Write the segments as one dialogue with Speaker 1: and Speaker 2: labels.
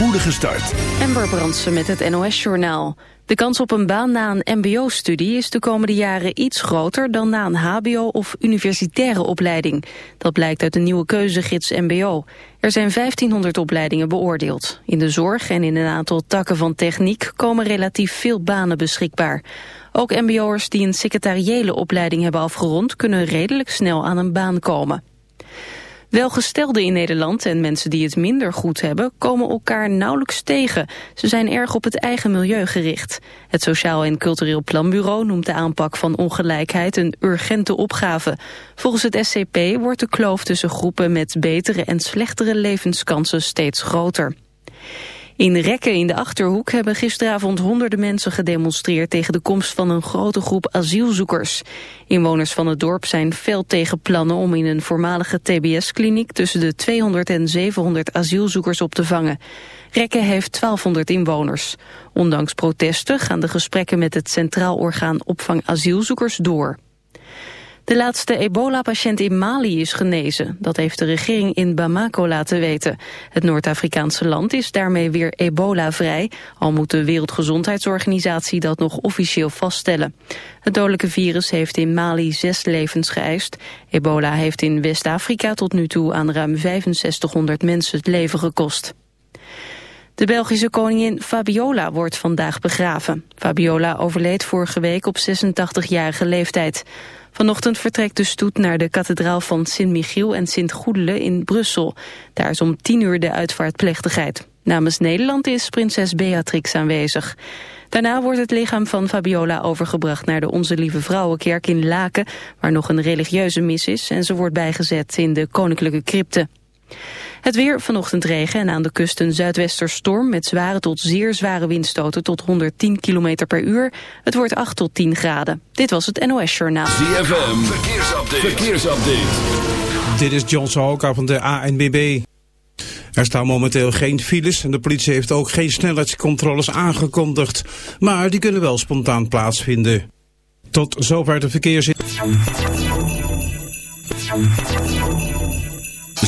Speaker 1: spoedige start.
Speaker 2: Ember Brandsen met het NOS-journaal. De kans op een baan na een mbo-studie is de komende jaren iets groter dan na een hbo- of universitaire opleiding. Dat blijkt uit de nieuwe keuzegids mbo. Er zijn 1500 opleidingen beoordeeld. In de zorg en in een aantal takken van techniek komen relatief veel banen beschikbaar. Ook mbo'ers die een secretariële opleiding hebben afgerond kunnen redelijk snel aan een baan komen. Welgestelden in Nederland en mensen die het minder goed hebben... komen elkaar nauwelijks tegen. Ze zijn erg op het eigen milieu gericht. Het Sociaal en Cultureel Planbureau noemt de aanpak van ongelijkheid... een urgente opgave. Volgens het SCP wordt de kloof tussen groepen... met betere en slechtere levenskansen steeds groter. In Rekken in de Achterhoek hebben gisteravond honderden mensen gedemonstreerd tegen de komst van een grote groep asielzoekers. Inwoners van het dorp zijn fel tegen plannen om in een voormalige tbs-kliniek tussen de 200 en 700 asielzoekers op te vangen. Rekken heeft 1200 inwoners. Ondanks protesten gaan de gesprekken met het Centraal Orgaan Opvang Asielzoekers door. De laatste ebola-patiënt in Mali is genezen. Dat heeft de regering in Bamako laten weten. Het Noord-Afrikaanse land is daarmee weer ebola-vrij... al moet de Wereldgezondheidsorganisatie dat nog officieel vaststellen. Het dodelijke virus heeft in Mali zes levens geëist. Ebola heeft in West-Afrika tot nu toe aan ruim 6500 mensen het leven gekost. De Belgische koningin Fabiola wordt vandaag begraven. Fabiola overleed vorige week op 86-jarige leeftijd. Vanochtend vertrekt de stoet naar de kathedraal van Sint-Michiel en Sint-Goedele in Brussel. Daar is om tien uur de uitvaartplechtigheid. Namens Nederland is prinses Beatrix aanwezig. Daarna wordt het lichaam van Fabiola overgebracht naar de Onze Lieve Vrouwenkerk in Laken, waar nog een religieuze mis is en ze wordt bijgezet in de koninklijke crypte. Het weer, vanochtend regen en aan de kust een zuidwesterstorm... met zware tot zeer zware windstoten tot 110 km per uur. Het wordt 8 tot 10 graden. Dit was het NOS Journaal.
Speaker 1: ZFM, verkeersupdate. verkeersupdate.
Speaker 3: Dit is John Sahoka van de ANBB. Er staan momenteel geen files en de politie heeft ook geen snelheidscontroles aangekondigd. Maar die kunnen wel spontaan plaatsvinden. Tot zover de verkeers...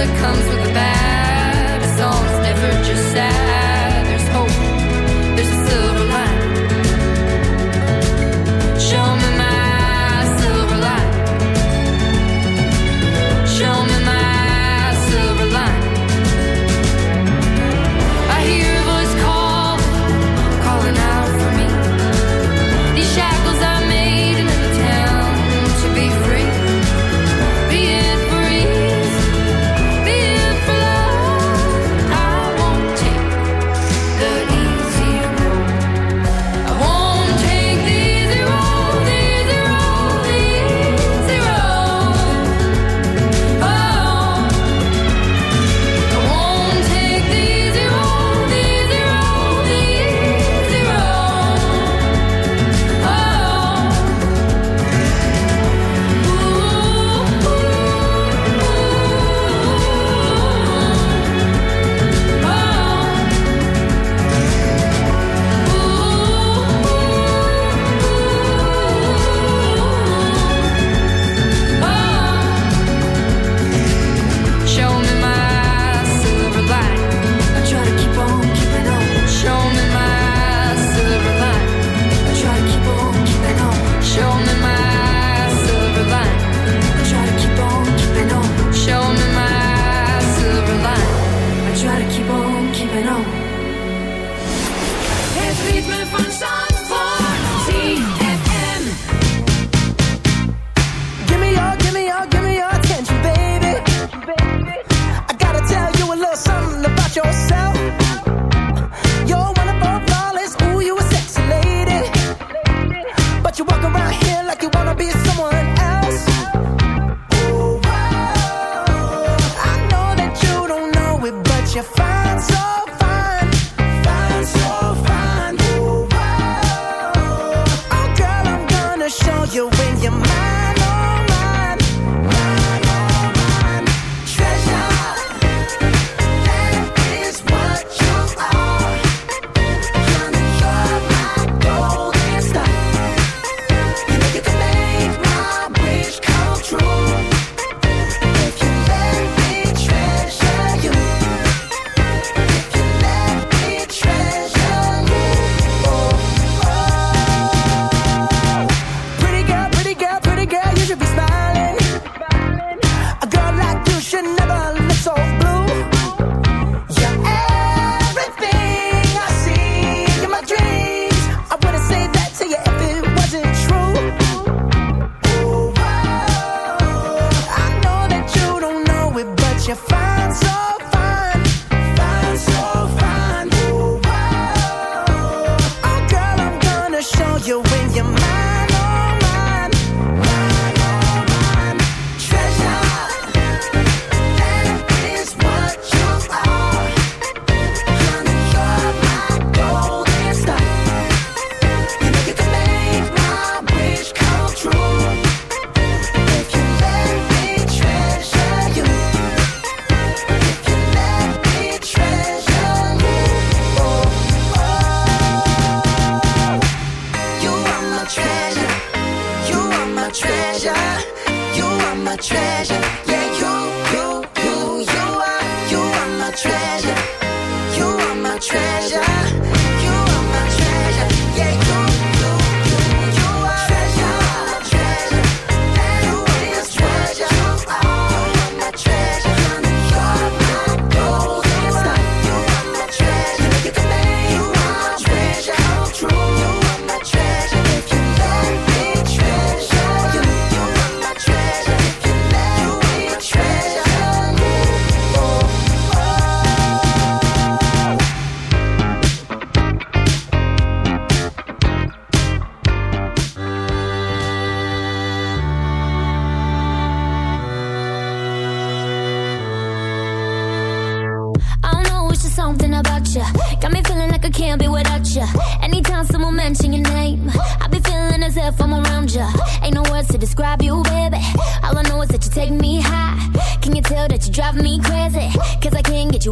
Speaker 4: Up inside like the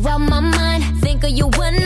Speaker 4: 4th
Speaker 5: mind. Think of you're around.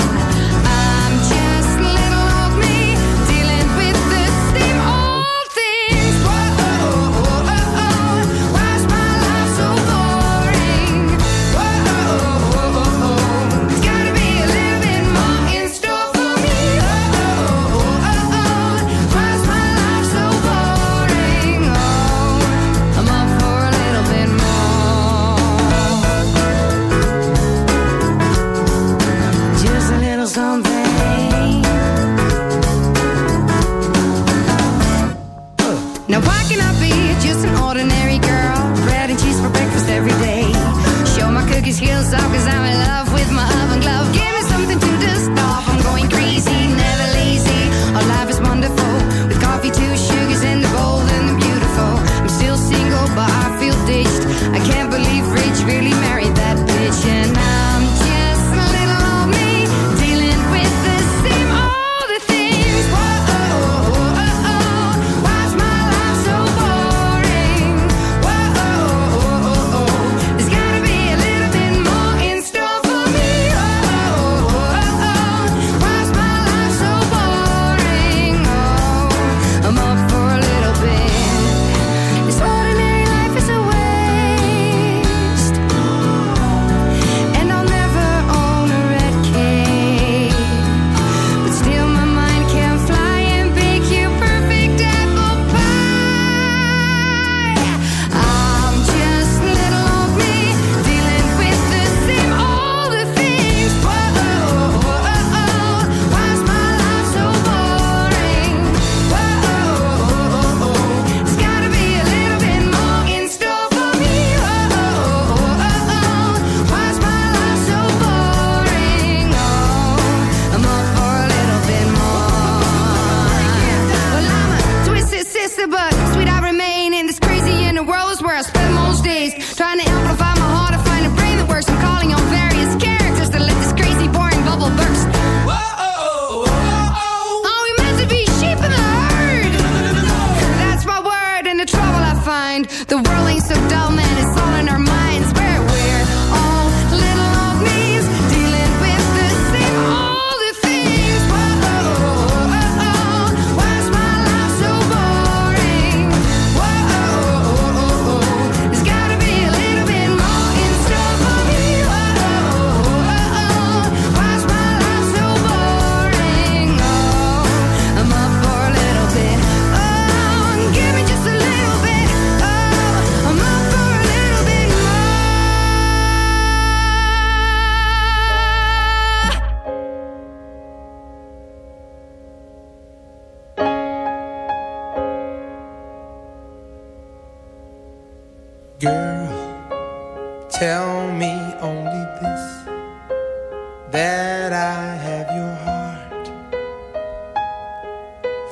Speaker 6: ordinary girl, bread and cheese for breakfast every day. Show my cookies heels off cause I'm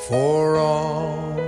Speaker 6: for
Speaker 7: always,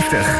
Speaker 8: 50.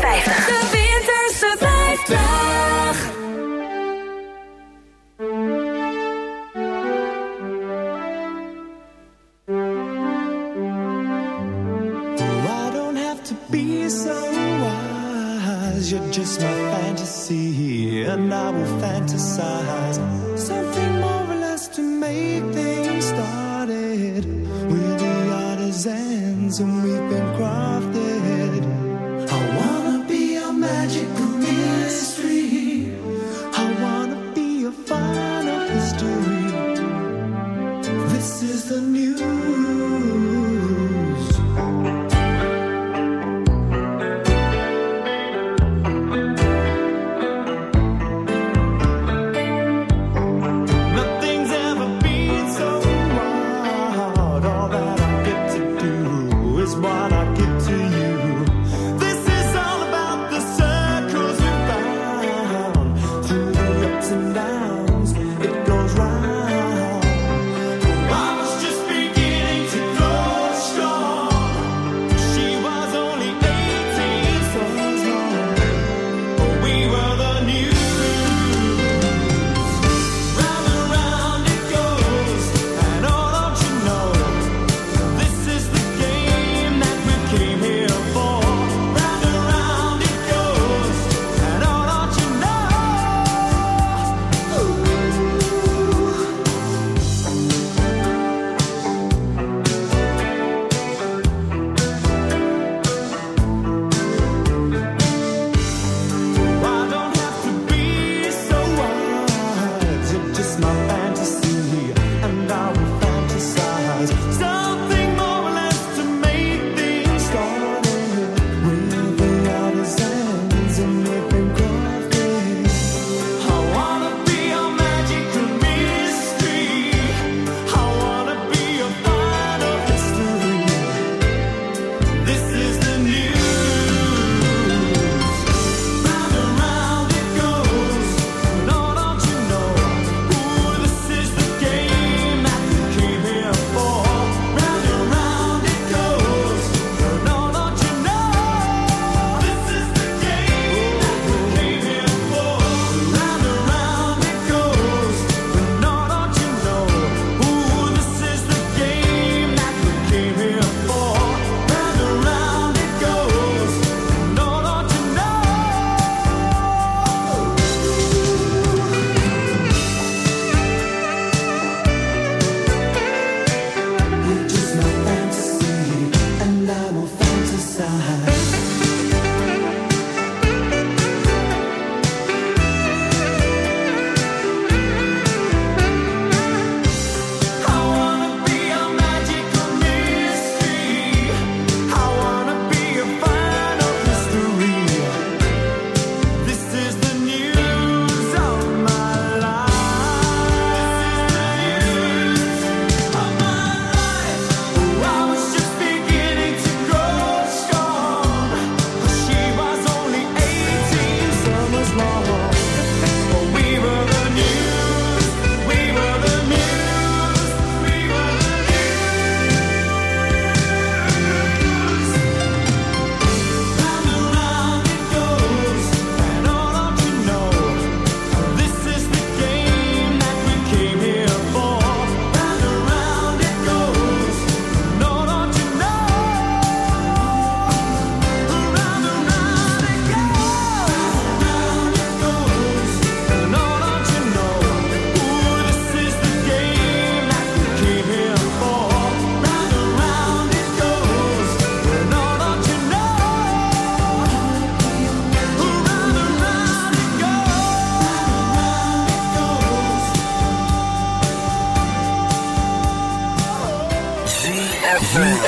Speaker 9: 50.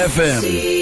Speaker 1: ZFM.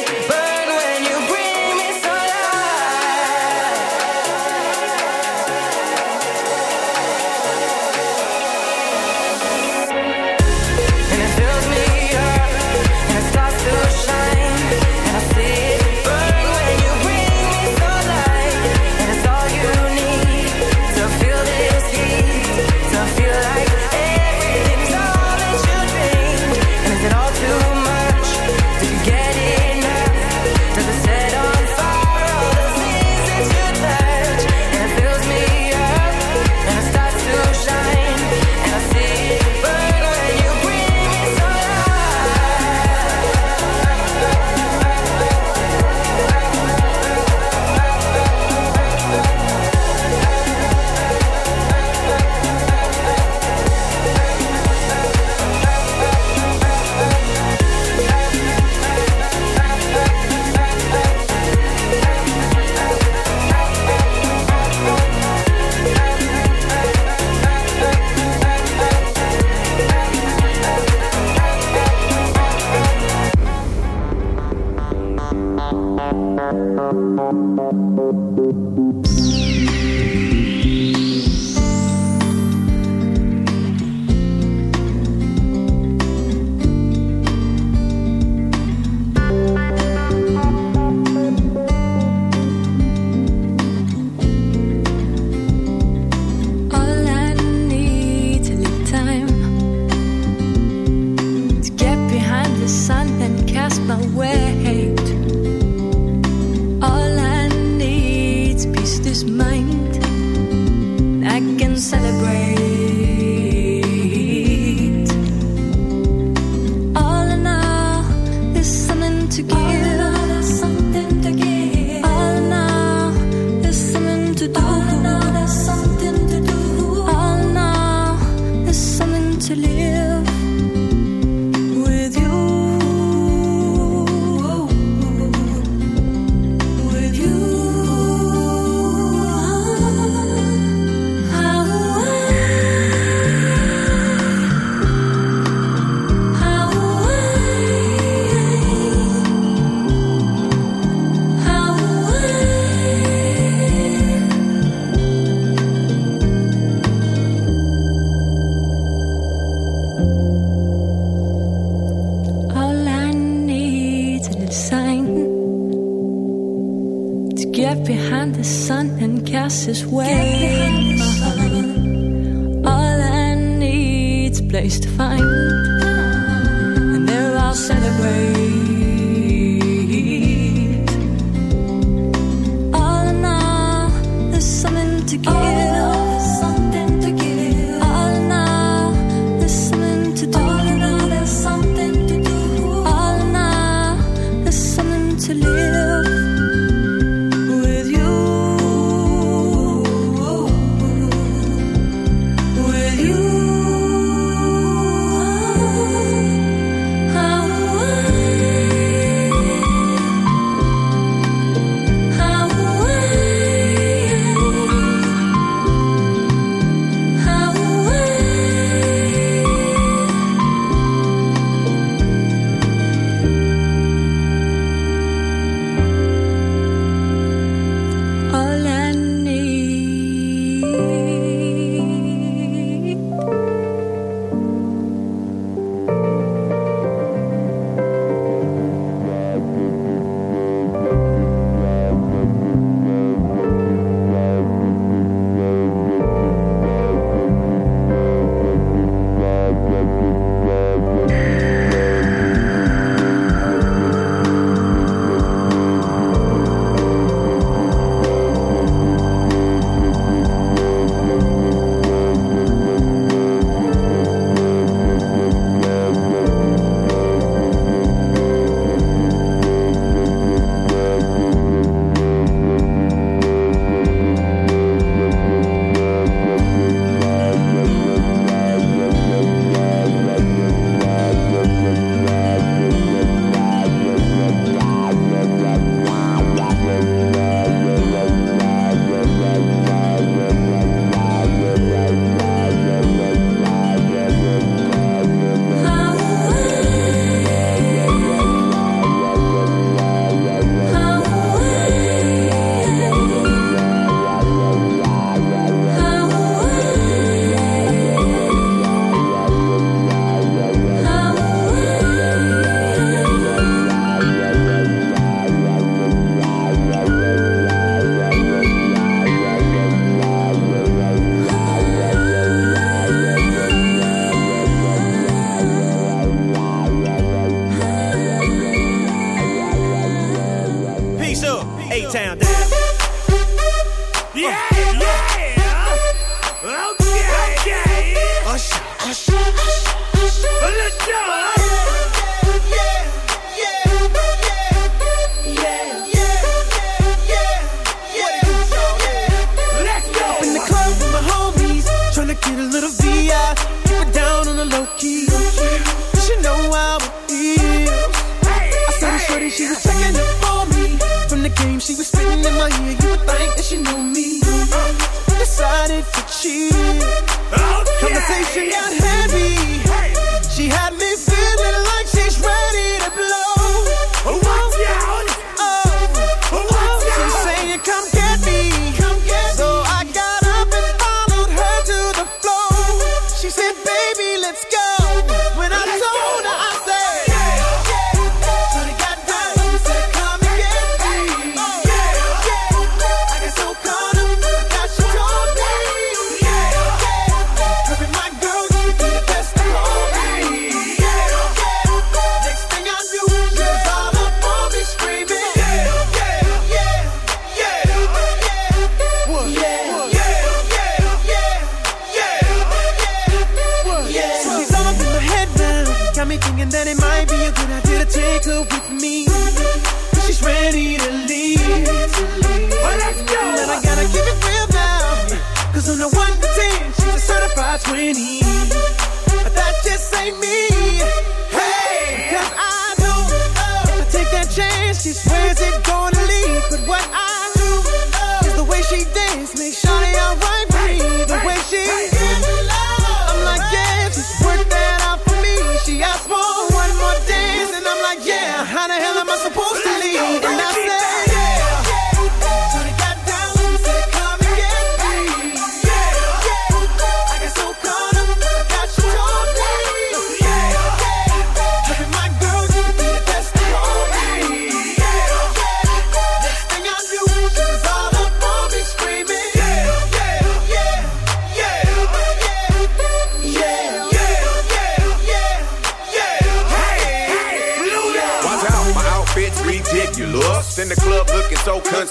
Speaker 10: chance,